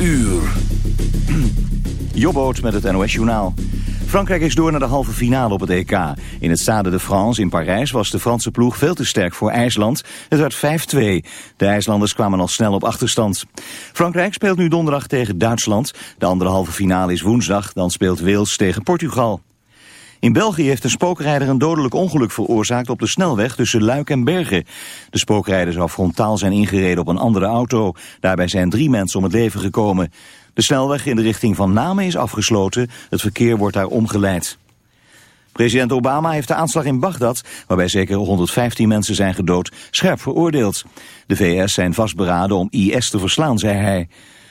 uur. Jobboot met het NOS Journaal. Frankrijk is door naar de halve finale op het EK. In het Stade de France in Parijs was de Franse ploeg veel te sterk voor IJsland. Het werd 5-2. De IJslanders kwamen al snel op achterstand. Frankrijk speelt nu donderdag tegen Duitsland. De andere halve finale is woensdag. Dan speelt Wales tegen Portugal. In België heeft een spookrijder een dodelijk ongeluk veroorzaakt op de snelweg tussen Luik en Bergen. De spookrijder zou frontaal zijn ingereden op een andere auto. Daarbij zijn drie mensen om het leven gekomen. De snelweg in de richting van Namen is afgesloten. Het verkeer wordt daar omgeleid. President Obama heeft de aanslag in Bagdad, waarbij zeker 115 mensen zijn gedood, scherp veroordeeld. De VS zijn vastberaden om IS te verslaan, zei hij.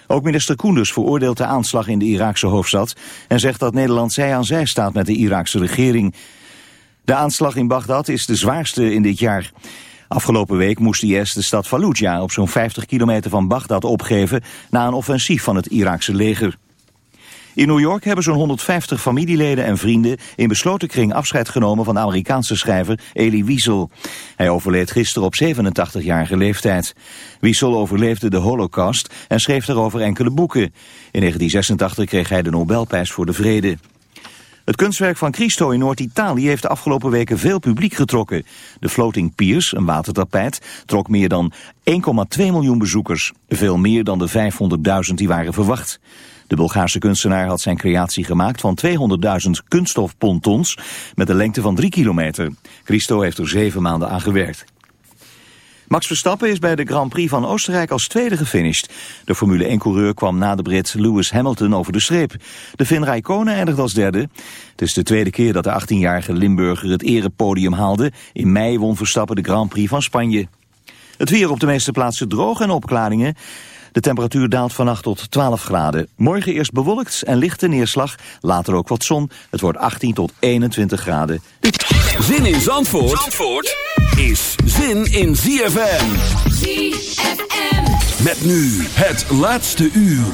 Ook minister Koenders veroordeelt de aanslag in de Iraakse hoofdstad... en zegt dat Nederland zij aan zij staat met de Iraakse regering. De aanslag in Bagdad is de zwaarste in dit jaar. Afgelopen week moest IS de stad Fallujah op zo'n 50 kilometer van Bagdad opgeven... na een offensief van het Iraakse leger. In New York hebben zo'n 150 familieleden en vrienden in besloten kring afscheid genomen van de Amerikaanse schrijver Elie Wiesel. Hij overleed gisteren op 87-jarige leeftijd. Wiesel overleefde de holocaust en schreef daarover enkele boeken. In 1986 kreeg hij de Nobelprijs voor de Vrede. Het kunstwerk van Christo in Noord-Italië heeft de afgelopen weken veel publiek getrokken. De Floating Piers, een watertapijt, trok meer dan 1,2 miljoen bezoekers. Veel meer dan de 500.000 die waren verwacht. De Bulgaarse kunstenaar had zijn creatie gemaakt van 200.000 kunststofpontons met een lengte van 3 kilometer. Christo heeft er zeven maanden aan gewerkt. Max Verstappen is bij de Grand Prix van Oostenrijk als tweede gefinished. De Formule 1-coureur kwam na de Brit Lewis Hamilton over de streep. De Finn Raikkonen eindigde als derde. Het is de tweede keer dat de 18-jarige Limburger het erepodium haalde. In mei won Verstappen de Grand Prix van Spanje. Het weer op de meeste plaatsen droog en opklaringen. De temperatuur daalt vannacht tot 12 graden. Morgen eerst bewolkt en lichte neerslag, later ook wat zon. Het wordt 18 tot 21 graden. Zin in Zandvoort, Zandvoort is zin in ZFM. ZFM. Met nu het laatste uur.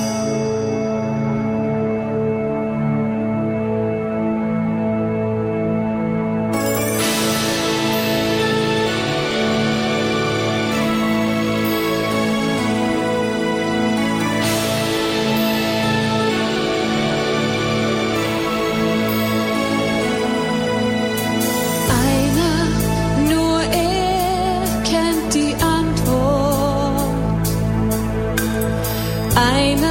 time